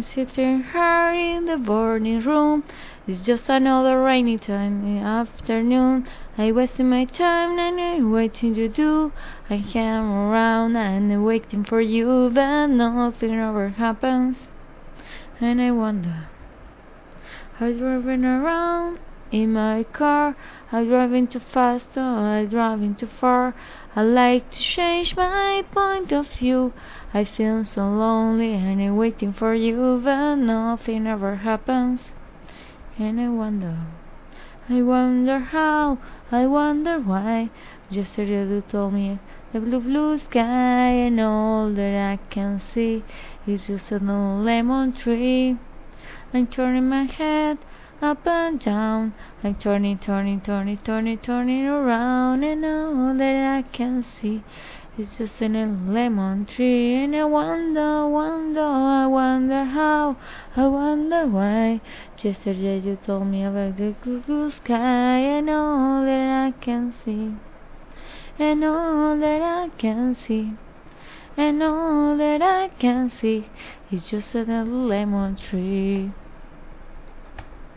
Sitting here in the boarding room, it's just another rainy time in the afternoon. I wasting my time and I'm waiting to do. I came around and I'm waiting for you, but nothing ever happens. And I wonder, I'm driving around in my car. I'm driving too fast or I'm driving too far. I like to change my point of view. I feel so lonely and I'm waiting for you, but nothing ever happens. And I wonder, I wonder how, I wonder why. Yesterday you told me the blue, blue sky and all that I can see is just a little lemon tree. I'm turning my head up and down. I'm turning, turning, turning, turning, turning around, and all that I can see is just a lemon tree. And I wonder, wonder, I wonder how, I wonder why. Yesterday you told me about the blue sky and all that I can see, and all that I can see. And all that I can see is just a lemon tree.